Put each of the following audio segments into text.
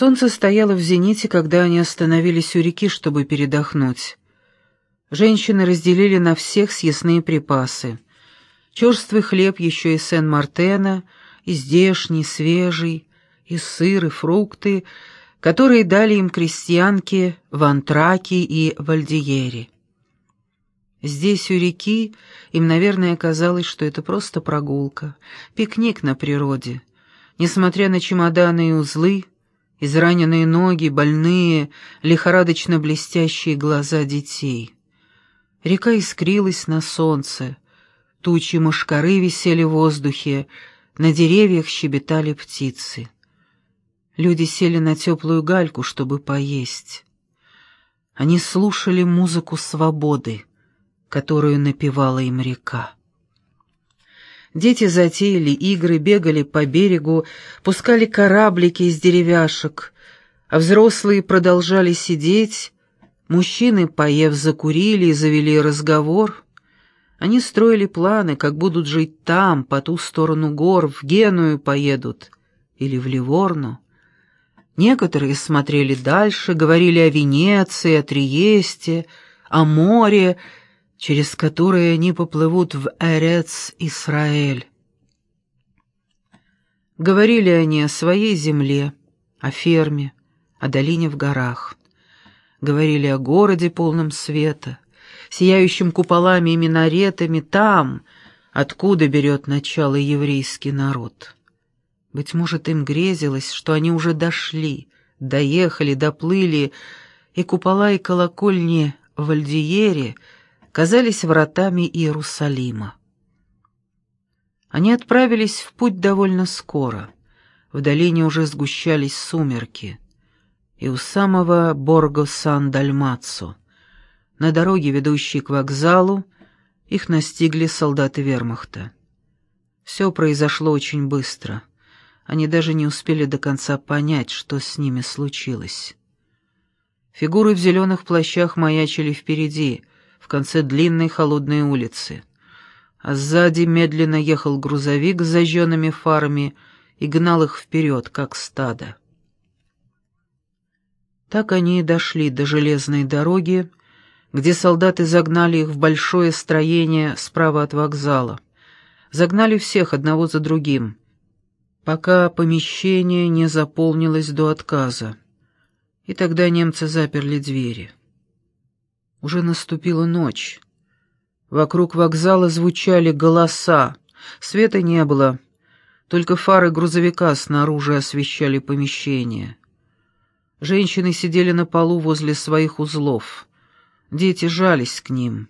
Солнце стояло в зените, когда они остановились у реки, чтобы передохнуть. Женщины разделили на всех съестные припасы. Черствый хлеб еще из Сен-Мартена, и здешний, свежий, и сыр, и фрукты, которые дали им крестьянки в Антраке и Вальдиере. Здесь, у реки, им, наверное, казалось, что это просто прогулка, пикник на природе. Несмотря на чемоданы и узлы, израненные ноги, больные, лихорадочно блестящие глаза детей. Река искрилась на солнце, тучи мошкары висели в воздухе, на деревьях щебетали птицы. Люди сели на теплую гальку, чтобы поесть. Они слушали музыку свободы, которую напевала им река. Дети затеяли игры, бегали по берегу, пускали кораблики из деревяшек, а взрослые продолжали сидеть, мужчины, поев, закурили и завели разговор. Они строили планы, как будут жить там, по ту сторону гор, в Геную поедут или в Ливорну. Некоторые смотрели дальше, говорили о Венеции, о Триесте, о море, через которые они поплывут в Эрец Исраэль. Говорили они о своей земле, о ферме, о долине в горах. Говорили о городе полном света, сияющем куполами и минаретами там, откуда берет начало еврейский народ. Быть может, им грезилось, что они уже дошли, доехали, доплыли, и купола и колокольни в Альдиере — казались вратами Иерусалима. Они отправились в путь довольно скоро. В долине уже сгущались сумерки. И у самого Борго-Сан-Дальмацо, на дороге, ведущей к вокзалу, их настигли солдаты вермахта. Все произошло очень быстро. Они даже не успели до конца понять, что с ними случилось. Фигуры в зеленых плащах маячили впереди, в конце длинной холодной улицы. А сзади медленно ехал грузовик с зажженными фарами и гнал их вперед, как стадо. Так они и дошли до железной дороги, где солдаты загнали их в большое строение справа от вокзала. Загнали всех одного за другим, пока помещение не заполнилось до отказа. И тогда немцы заперли двери. Уже наступила ночь. Вокруг вокзала звучали голоса. Света не было. Только фары грузовика снаружи освещали помещение. Женщины сидели на полу возле своих узлов. Дети жались к ним.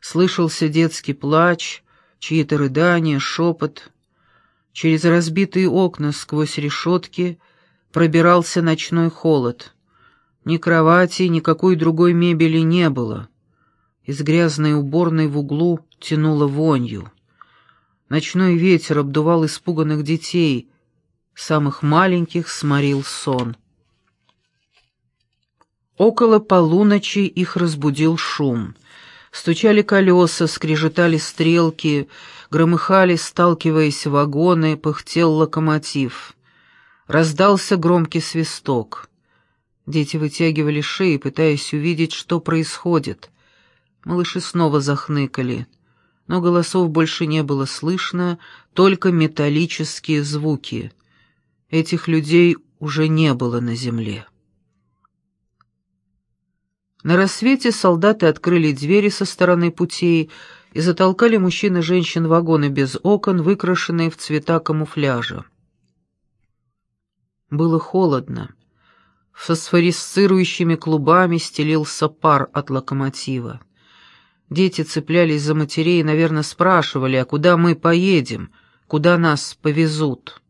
Слышался детский плач, чьи-то рыдания, шепот. Через разбитые окна сквозь решетки пробирался ночной холод — ни кровати, никакой другой мебели не было. Из грязной уборной в углу тянуло вонью. Ночной ветер обдувал испуганных детей, самых маленьких сморил сон. Около полуночи их разбудил шум. Стучали колеса, скрежетали стрелки, громыхали, сталкиваясь вагоны, пыхтел локомотив. Раздался громкий свисток. Дети вытягивали шеи, пытаясь увидеть, что происходит. Малыши снова захныкали, но голосов больше не было слышно, только металлические звуки. Этих людей уже не было на земле. На рассвете солдаты открыли двери со стороны путей и затолкали мужчин и женщин в вагоны без окон, выкрашенные в цвета камуфляжа. Было холодно фосфорисцирующими клубами стелился пар от локомотива. Дети цеплялись за матерей и, наверное, спрашивали, а куда мы поедем, куда нас повезут.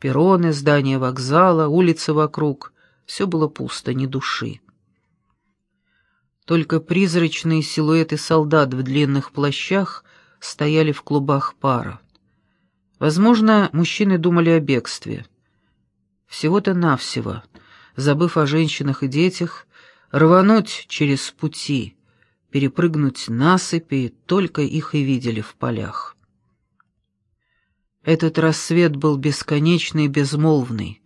Перроны, здания вокзала, улицы вокруг — все было пусто, ни души. Только призрачные силуэты солдат в длинных плащах стояли в клубах пара. Возможно, мужчины думали о бегстве. Всего-то навсего — забыв о женщинах и детях, рвануть через пути, перепрыгнуть насыпи, только их и видели в полях. Этот рассвет был бесконечный и безмолвный.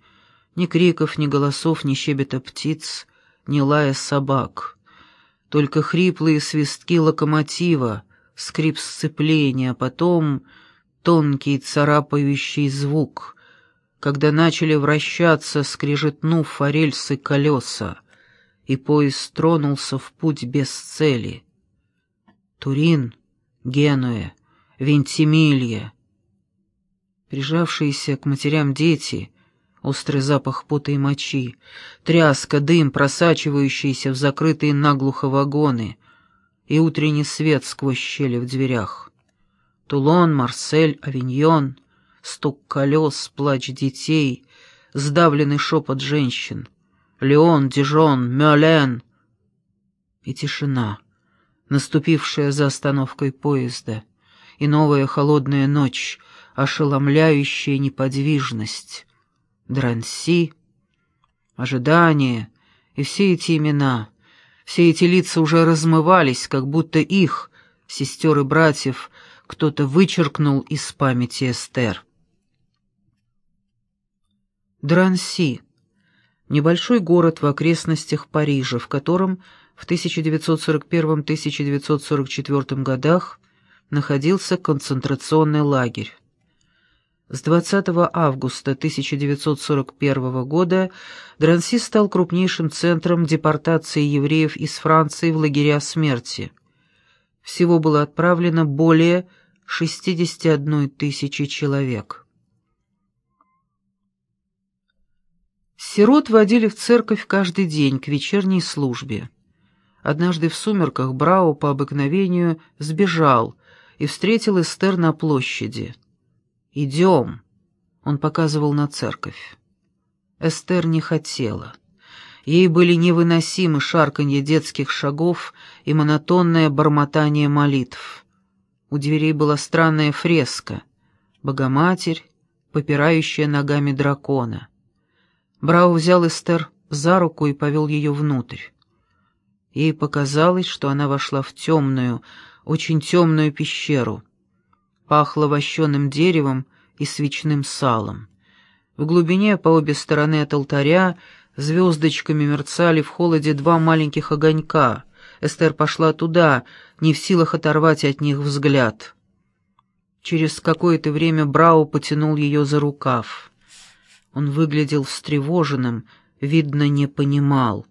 Ни криков, ни голосов, ни щебета птиц, ни лая собак. Только хриплые свистки локомотива, скрип сцепления, потом тонкий царапающий звук, когда начали вращаться, скрежетнув о рельсы колеса, и поезд тронулся в путь без цели. Турин, Генуя, Вентимилья. Прижавшиеся к матерям дети, острый запах пота и мочи, тряска, дым, просачивающийся в закрытые наглухо вагоны и утренний свет сквозь щели в дверях. Тулон, Марсель, Авиньон, стук колес, плач детей, сдавленный шепот женщин. Леон, Дижон, Мюлен. И тишина, наступившая за остановкой поезда, и новая холодная ночь, ошеломляющая неподвижность. Дранси, ожидание и все эти имена, все эти лица уже размывались, как будто их, сестер и братьев, кто-то вычеркнул из памяти Эстер. Дранси небольшой город в окрестностях Парижа, в котором в 1941-1944 годах находился концентрационный лагерь. С 20 августа 1941 года Дранси стал крупнейшим центром депортации евреев из Франции в лагеря смерти. Всего было отправлено более 61 тысячи человек. Сирот водили в церковь каждый день к вечерней службе. Однажды в сумерках Брау по обыкновению сбежал и встретил Эстер на площади. «Идем», — он показывал на церковь. Эстер не хотела. Ей были невыносимы шарканье детских шагов и монотонное бормотание молитв. У дверей была странная фреска — Богоматерь, попирающая ногами дракона. Брау взял Эстер за руку и повел ее внутрь. Ей показалось, что она вошла в темную, очень темную пещеру. Пахло вощеным деревом и свечным салом. В глубине, по обе стороны от алтаря, звездочками мерцали в холоде два маленьких огонька. Эстер пошла туда, не в силах оторвать от них взгляд. Через какое-то время Брау потянул ее за рукав. Он выглядел встревоженным, видно, не понимал.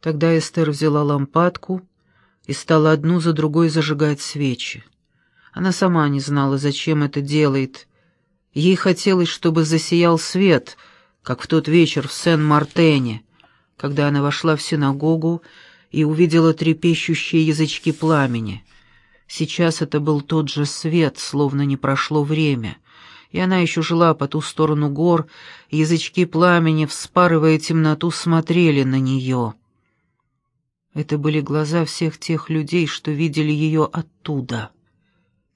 Тогда Эстер взяла лампадку и стала одну за другой зажигать свечи. Она сама не знала, зачем это делает. Ей хотелось, чтобы засиял свет, как в тот вечер в Сен-Мартене, когда она вошла в синагогу и увидела трепещущие язычки пламени. Сейчас это был тот же свет, словно не прошло время — и она еще жила по ту сторону гор, язычки пламени, вспарывая темноту, смотрели на нее. Это были глаза всех тех людей, что видели ее оттуда.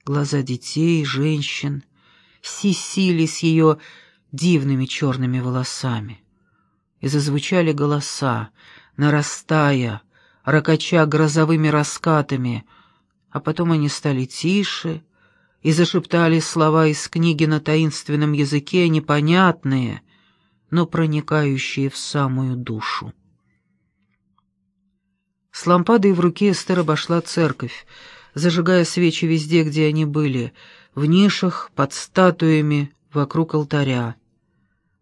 Глаза детей, женщин, сисили с ее дивными черными волосами. И зазвучали голоса, нарастая, ракача грозовыми раскатами, а потом они стали тише, и зашептали слова из книги на таинственном языке, непонятные, но проникающие в самую душу. С лампадой в руке Эстер обошла церковь, зажигая свечи везде, где они были, в нишах, под статуями, вокруг алтаря.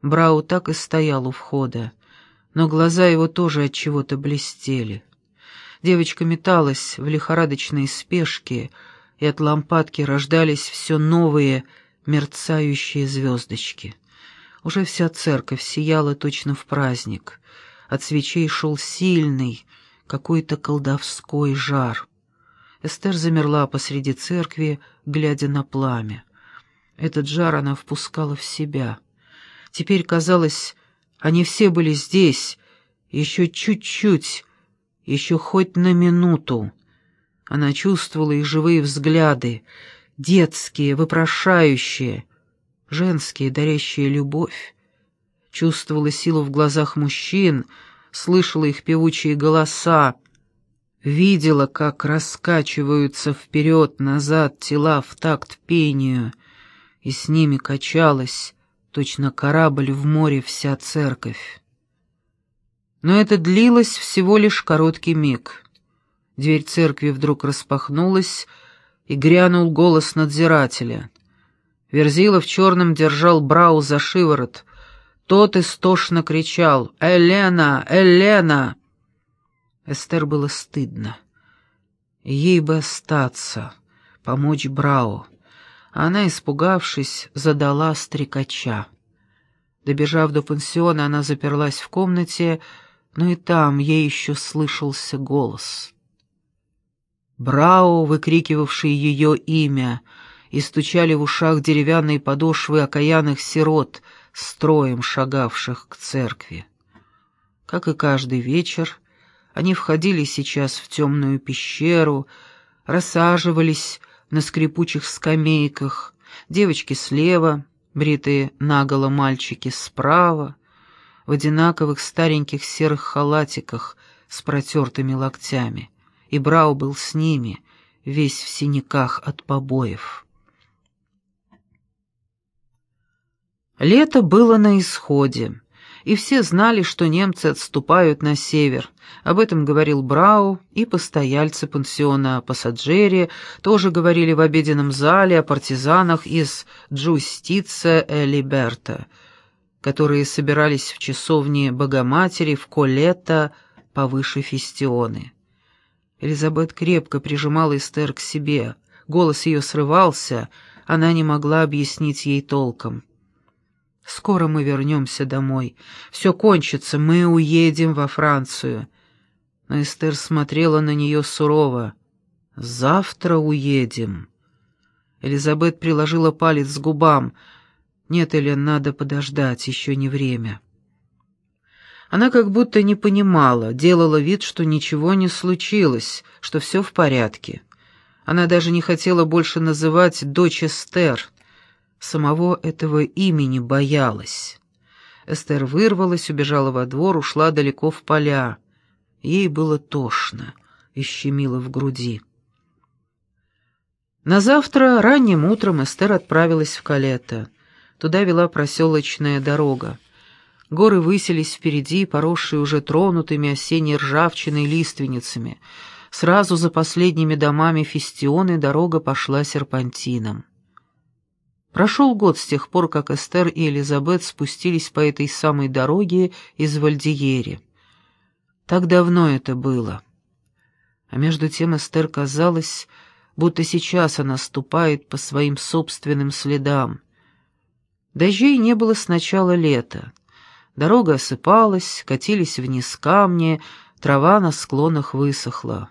Брау так и стоял у входа, но глаза его тоже от чего-то блестели. Девочка металась в лихорадочной спешке, и от лампадки рождались все новые мерцающие звездочки. Уже вся церковь сияла точно в праздник. От свечей шел сильный, какой-то колдовской жар. Эстер замерла посреди церкви, глядя на пламя. Этот жар она впускала в себя. Теперь казалось, они все были здесь, еще чуть-чуть, еще хоть на минуту. Она чувствовала их живые взгляды, детские, вопрошающие, женские, дарящие любовь. Чувствовала силу в глазах мужчин, слышала их певучие голоса, видела, как раскачиваются вперед-назад тела в такт пению, и с ними качалась, точно корабль в море вся церковь. Но это длилось всего лишь короткий миг. Дверь церкви вдруг распахнулась, и грянул голос надзирателя. Верзила в черном держал Брау за шиворот. Тот истошно кричал «Элена! Элена!» Эстер было стыдно. Ей бы остаться, помочь Брау. Она, испугавшись, задала стрекача. Добежав до пансиона, она заперлась в комнате, но и там ей еще слышался голос. Брау, выкрикивавший ее имя, и стучали в ушах деревянные подошвы окаянных сирот, строем шагавших к церкви. Как и каждый вечер, они входили сейчас в темную пещеру, рассаживались на скрипучих скамейках, девочки слева, бритые наголо мальчики справа, в одинаковых стареньких серых халатиках с протертыми локтями, и Брау был с ними, весь в синяках от побоев. Лето было на исходе и все знали, что немцы отступают на север. Об этом говорил Брау, и постояльцы пансиона Пассаджери тоже говорили в обеденном зале о партизанах из Джустице э Либерта, которые собирались в часовне Богоматери в Колетто повыше Фестионы. Элизабет крепко прижимала Эстер к себе, голос ее срывался, она не могла объяснить ей толком. Скоро мы вернемся домой. Все кончится, мы уедем во Францию. Но Эстер смотрела на нее сурово. «Завтра уедем». Элизабет приложила палец к губам. «Нет, Элен, надо подождать, еще не время». Она как будто не понимала, делала вид, что ничего не случилось, что все в порядке. Она даже не хотела больше называть дочь Эстер — Самого этого имени боялась. Эстер вырвалась, убежала во двор, ушла далеко в поля. Ей было тошно и щемило в груди. На завтра ранним утром Эстер отправилась в Калетто. Туда вела проселочная дорога. Горы высились впереди, поросшие уже тронутыми осенней ржавчиной лиственницами. Сразу за последними домами Фестионы дорога пошла серпантином. Прошел год с тех пор, как Эстер и Элизабет спустились по этой самой дороге из Вальдиери. Так давно это было. А между тем Эстер казалось, будто сейчас она ступает по своим собственным следам. Дождей не было с начала лета. Дорога осыпалась, катились вниз камни, трава на склонах высохла.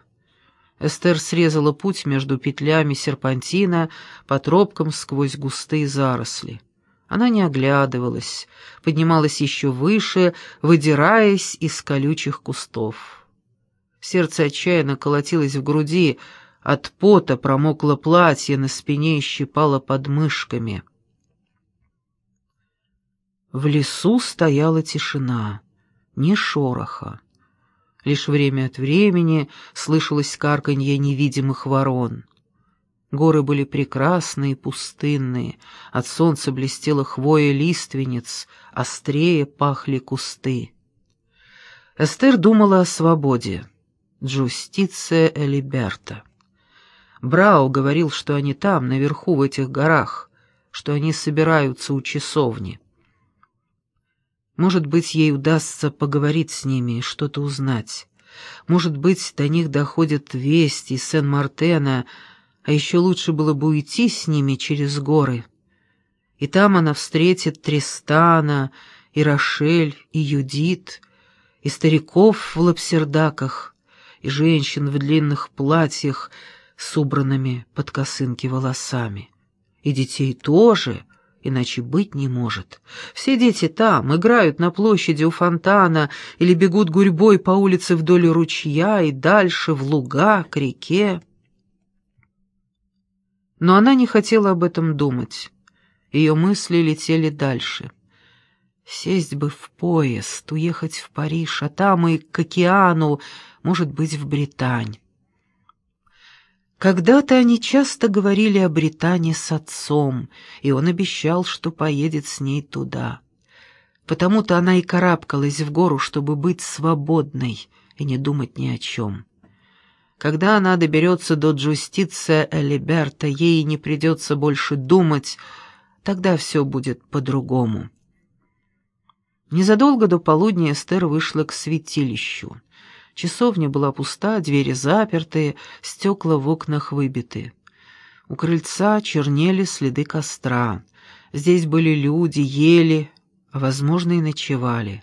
Эстер срезала путь между петлями серпантина по тропкам сквозь густые заросли. Она не оглядывалась, поднималась еще выше, выдираясь из колючих кустов. Сердце отчаянно колотилось в груди, от пота промокло платье, на спине и щипало подмышками. В лесу стояла тишина, ни шороха. Лишь время от времени слышалось карканье невидимых ворон. Горы были прекрасные и пустынные, от солнца блестела хвоя лиственниц, острее пахли кусты. Эстер думала о свободе. Джустиция Элиберта. Брау говорил, что они там, наверху, в этих горах, что они собираются у часовни. Может быть, ей удастся поговорить с ними и что-то узнать. Может быть, до них доходят вести из Сен-Мартена, а еще лучше было бы уйти с ними через горы. И там она встретит Тристана, и Рошель, и Юдит, и стариков в лапсердаках, и женщин в длинных платьях с убранными под косынки волосами. И детей тоже — Иначе быть не может. Все дети там, играют на площади у фонтана или бегут гурьбой по улице вдоль ручья и дальше в луга, к реке. Но она не хотела об этом думать. Ее мысли летели дальше. Сесть бы в поезд, уехать в Париж, а там и к океану, может быть, в Британь. Когда-то они часто говорили о Британии с отцом, и он обещал, что поедет с ней туда. Потому-то она и карабкалась в гору, чтобы быть свободной и не думать ни о чем. Когда она доберется до Джустиция Элиберта, ей не придется больше думать, тогда все будет по-другому. Незадолго до полудня Эстер вышла к святилищу. Часовня была пуста, двери запертые, стекла в окнах выбиты. У крыльца чернели следы костра. Здесь были люди, ели, а, возможно, и ночевали.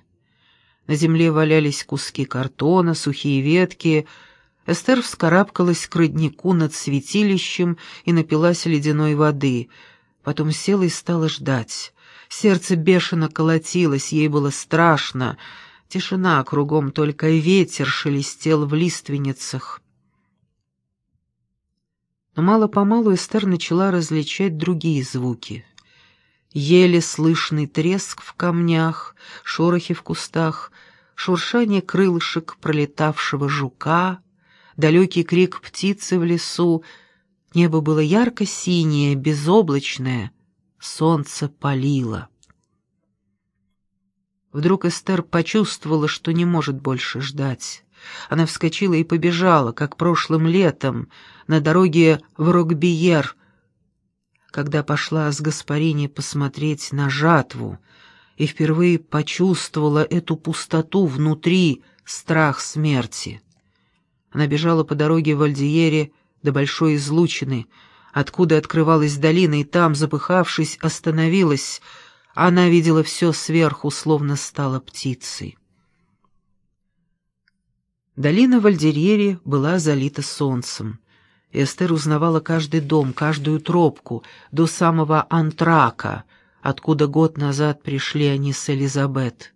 На земле валялись куски картона, сухие ветки. Эстер вскарабкалась к роднику над святилищем и напилась ледяной воды. Потом села и стала ждать. Сердце бешено колотилось, ей было страшно — Тишина кругом, только ветер шелестел в лиственницах. Но мало-помалу Эстер начала различать другие звуки. Еле слышный треск в камнях, шорохи в кустах, шуршание крылышек пролетавшего жука, далекий крик птицы в лесу. Небо было ярко-синее, безоблачное, солнце палило. Вдруг Эстер почувствовала, что не может больше ждать. Она вскочила и побежала, как прошлым летом, на дороге в Рокбиер, когда пошла с Гаспарини посмотреть на жатву, и впервые почувствовала эту пустоту внутри, страх смерти. Она бежала по дороге в Альдиере до Большой Излучины, откуда открывалась долина, и там, запыхавшись, остановилась — она видела все сверху, словно стала птицей. Долина Вальдерьери была залита солнцем. Эстер узнавала каждый дом, каждую тропку, до самого Антрака, откуда год назад пришли они с Элизабет.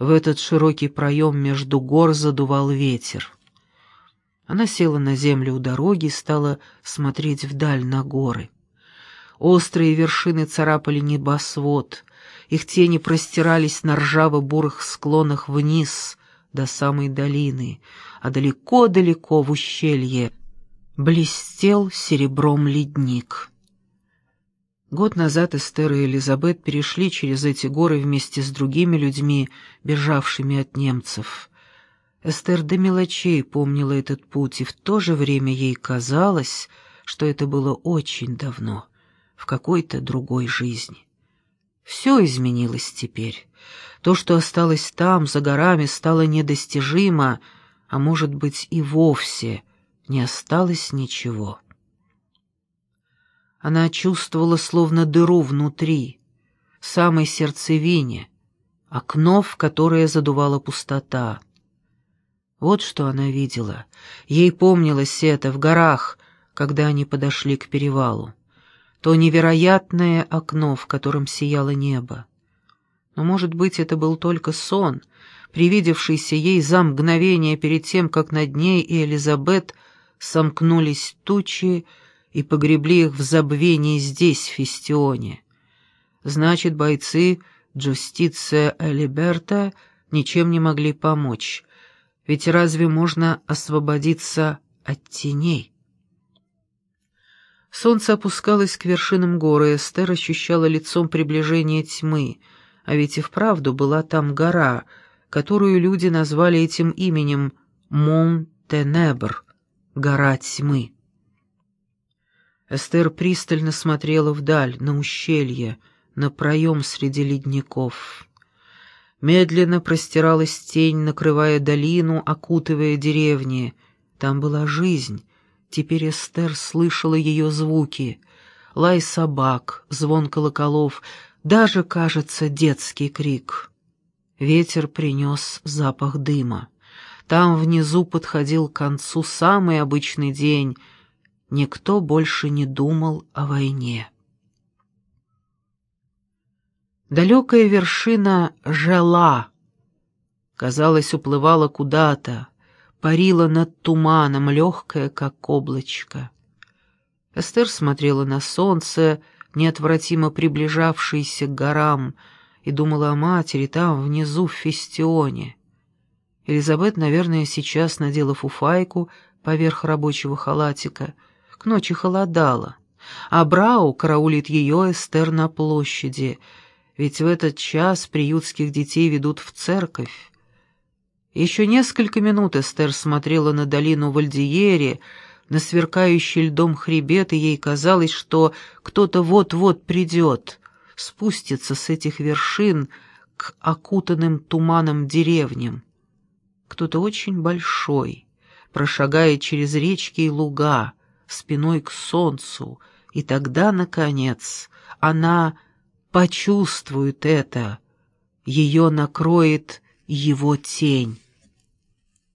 В этот широкий проем между гор задувал ветер. Она села на землю у дороги и стала смотреть вдаль на горы. Острые вершины царапали небосвод, их тени простирались на ржаво-бурых склонах вниз до самой долины, а далеко-далеко в ущелье блестел серебром ледник. Год назад Эстер и Элизабет перешли через эти горы вместе с другими людьми, бежавшими от немцев. Эстер до мелочей помнила этот путь, и в то же время ей казалось, что это было очень давно в какой-то другой жизни. Все изменилось теперь. То, что осталось там, за горами, стало недостижимо, а может быть и вовсе не осталось ничего. Она чувствовала словно дыру внутри, в самой сердцевине, окно, в которое задувала пустота. Вот что она видела. Ей помнилось это в горах, когда они подошли к перевалу то невероятное окно, в котором сияло небо. Но, может быть, это был только сон, привидевшийся ей за мгновение перед тем, как над ней и Элизабет сомкнулись тучи и погребли их в забвении здесь, в Фестионе. Значит, бойцы Джустиция Элиберта ничем не могли помочь, ведь разве можно освободиться от теней? Солнце опускалось к вершинам горы, Эстер ощущала лицом приближение тьмы, а ведь и вправду была там гора, которую люди назвали этим именем Мон-Тенебр, гора тьмы. Эстер пристально смотрела вдаль, на ущелье, на проем среди ледников. Медленно простиралась тень, накрывая долину, окутывая деревни. Там была жизнь, Теперь Эстер слышала ее звуки. Лай собак, звон колоколов, даже, кажется, детский крик. Ветер принес запах дыма. Там внизу подходил к концу самый обычный день. Никто больше не думал о войне. Далекая вершина Жела, казалось, уплывала куда-то, парила над туманом, легкая, как облачко. Эстер смотрела на солнце, неотвратимо приближавшееся к горам, и думала о матери там, внизу, в Фестионе. Элизабет, наверное, сейчас надела фуфайку поверх рабочего халатика — К ночи холодало, а Брау караулит ее Эстер на площади, ведь в этот час приютских детей ведут в церковь. Еще несколько минут Эстер смотрела на долину Вальдиери, на сверкающий льдом хребет, и ей казалось, что кто-то вот-вот придет, спустится с этих вершин к окутанным туманом деревням. Кто-то очень большой, прошагает через речки и луга, спиной к солнцу, и тогда, наконец, она почувствует это, ее накроет его тень.